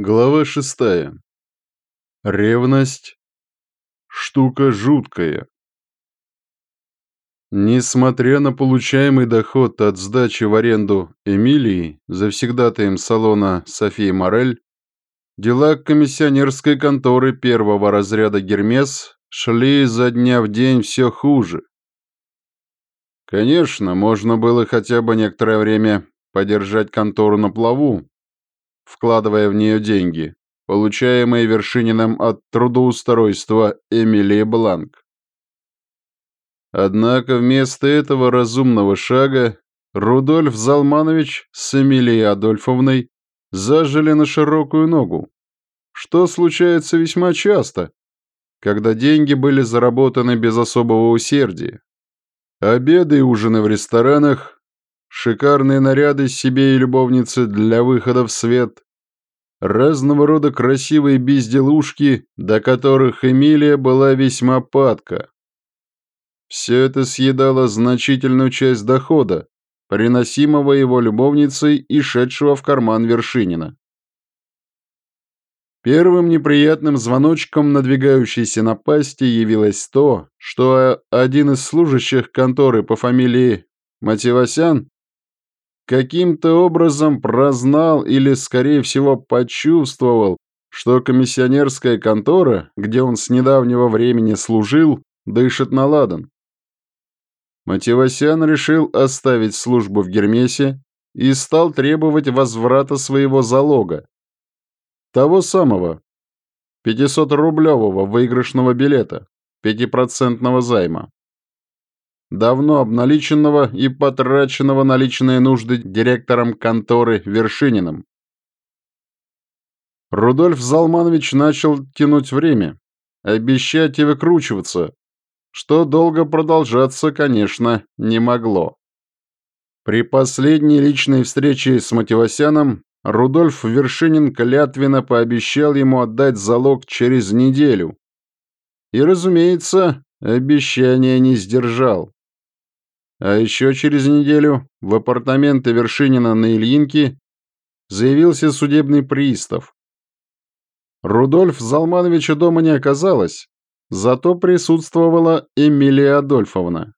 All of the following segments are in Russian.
Глава шестая. Ревность – штука жуткая. Несмотря на получаемый доход от сдачи в аренду Эмилии, завсегдатаем салона Софии Морель, дела комиссионерской конторы первого разряда «Гермес» шли изо дня в день все хуже. Конечно, можно было хотя бы некоторое время подержать контору на плаву, вкладывая в нее деньги, получаемые Вершининым от трудоустройства Эмилии Бланк. Однако вместо этого разумного шага Рудольф Залманович с Эмилией Адольфовной зажили на широкую ногу, что случается весьма часто, когда деньги были заработаны без особого усердия. Обеды и ужины в ресторанах, шикарные наряды себе и любовницы для выхода в свет, разного рода красивые безделушки, до которых Эмилия была весьма падка. Все это съедало значительную часть дохода, приносимого его любовницей и шедшего в карман Вершинина. Первым неприятным звоночком надвигающейся напасти явилось то, что один из служащих конторы по фамилии Мативасян каким-то образом прознал или, скорее всего, почувствовал, что комиссионерская контора, где он с недавнего времени служил, дышит на ладан. Мативасян решил оставить службу в Гермесе и стал требовать возврата своего залога. Того самого, 500-рублевого выигрышного билета, 5% займа давно обналиченного и потраченного на личные нужды директором конторы Вершининым. Рудольф Залманович начал тянуть время, обещать и выкручиваться, что долго продолжаться, конечно, не могло. При последней личной встрече с Мативасяном Рудольф Вершинин клятвенно пообещал ему отдать залог через неделю. И, разумеется, обещание не сдержал. А еще через неделю в апартаменты Вершинина на Ильинке заявился судебный пристав. Рудольф Залмановича дома не оказалось, зато присутствовала Эмилия Адольфовна.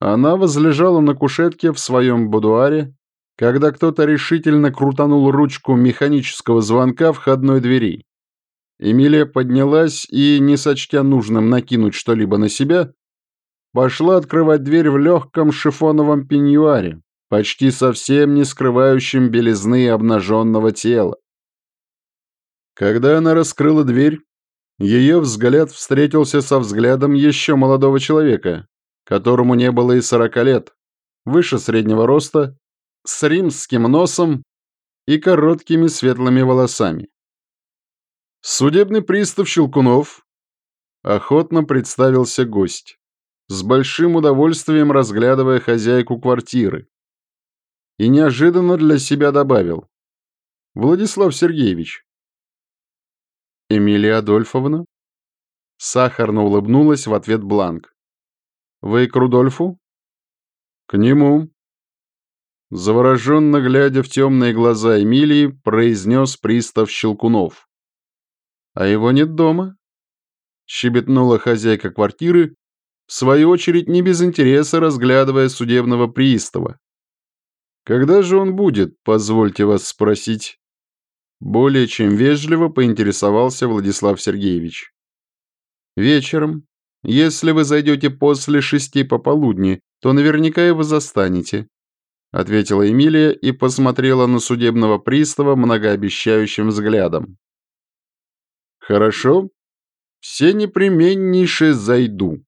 Она возлежала на кушетке в своем будуаре, когда кто-то решительно крутанул ручку механического звонка входной двери. Эмилия поднялась и, не сочтя нужным накинуть что-либо на себя, пошла открывать дверь в легком шифоновом пеньюаре, почти совсем не скрывающем белизны обнаженного тела. Когда она раскрыла дверь, ее взгляд встретился со взглядом еще молодого человека, которому не было и сорока лет, выше среднего роста, с римским носом и короткими светлыми волосами. Судебный пристав Щелкунов охотно представился гость с большим удовольствием разглядывая хозяйку квартиры. И неожиданно для себя добавил. «Владислав Сергеевич». «Эмилия Адольфовна?» Сахарно улыбнулась в ответ Бланк. «Вы к Рудольфу?» «К нему». Завороженно глядя в темные глаза Эмилии, произнес пристав Щелкунов. «А его нет дома?» Щебетнула хозяйка квартиры, в свою очередь не без интереса разглядывая судебного пристава. «Когда же он будет, позвольте вас спросить?» Более чем вежливо поинтересовался Владислав Сергеевич. «Вечером. Если вы зайдете после шести пополудни, то наверняка его застанете», ответила Эмилия и посмотрела на судебного пристава многообещающим взглядом. «Хорошо. Все непременнейше зайду»,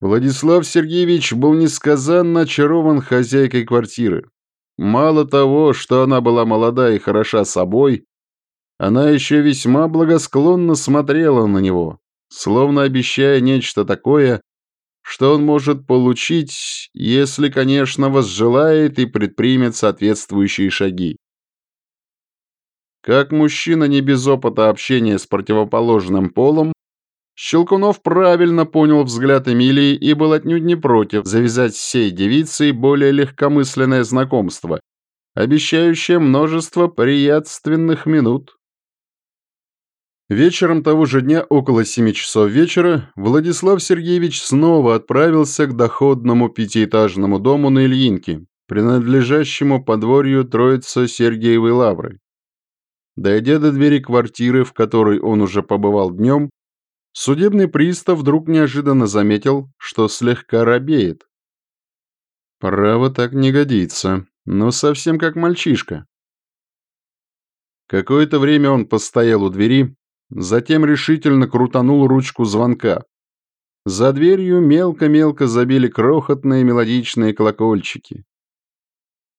Владислав Сергеевич был несказанно очарован хозяйкой квартиры. Мало того, что она была молода и хороша собой, она еще весьма благосклонно смотрела на него, словно обещая нечто такое, что он может получить, если, конечно, возжелает и предпримет соответствующие шаги. Как мужчина не без опыта общения с противоположным полом, Щелкунов правильно понял взгляд Эмилии и был отнюдь не против завязать с сей девицей более легкомысленное знакомство, обещающая множество приятственных минут. Вечером того же дня, около семи часов вечера, Владислав Сергеевич снова отправился к доходному пятиэтажному дому на Ильинке, принадлежащему подворью Троицы Сергиевой Лавры. Дойдя до двери квартиры, в которой он уже побывал днем, судебный пристав вдруг неожиданно заметил, что слегка робеет. Право так не годится, но совсем как мальчишка. Какое-то время он постоял у двери, Затем решительно крутанул ручку звонка. За дверью мелко-мелко забили крохотные мелодичные колокольчики.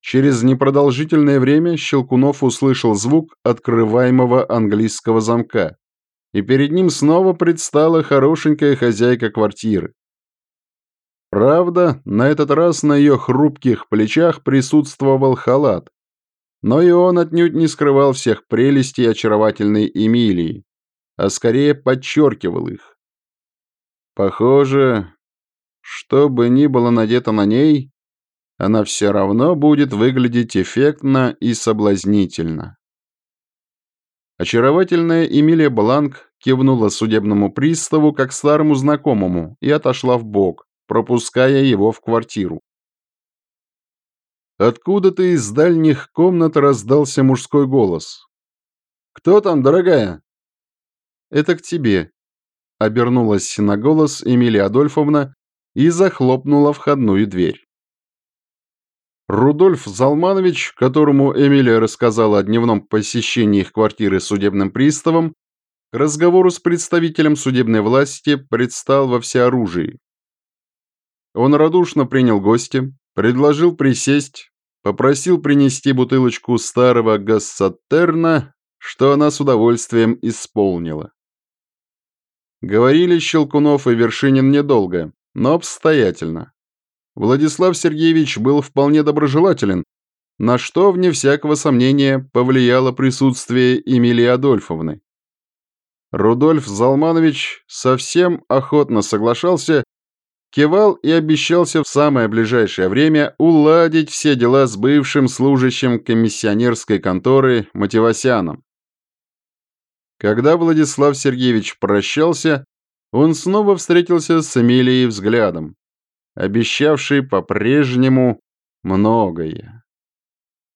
Через непродолжительное время Щелкунов услышал звук открываемого английского замка, и перед ним снова предстала хорошенькая хозяйка квартиры. Правда, на этот раз на ее хрупких плечах присутствовал халат, но и он отнюдь не скрывал всех прелестей очаровательной Эмилии а скорее подчеркивал их. Похоже, что бы ни было надето на ней, она все равно будет выглядеть эффектно и соблазнительно. Очаровательная Эмилия Бланк кивнула судебному приставу как старому знакомому и отошла в бок, пропуская его в квартиру. Откуда-то из дальних комнат раздался мужской голос. «Кто там, дорогая?» Это к тебе», — обернулась на голос Эмилия Адольфовна и захлопнула входную дверь. Рудольф Залманович, которому Эмилия рассказала о дневном посещении их квартиры судебным приставом, к разговору с представителем судебной власти предстал во всеоружии. Он радушно принял гостя, предложил присесть, попросил принести бутылочку старого Гассатерна, что она с удовольствием исполнила. Говорили Щелкунов и Вершинин недолго, но обстоятельно. Владислав Сергеевич был вполне доброжелателен, на что, вне всякого сомнения, повлияло присутствие Эмилии Адольфовны. Рудольф Залманович совсем охотно соглашался, кивал и обещался в самое ближайшее время уладить все дела с бывшим служащим комиссионерской конторы Мативасяном. Когда Владислав Сергеевич прощался, он снова встретился с Эмилией взглядом, обещавшей по-прежнему многое.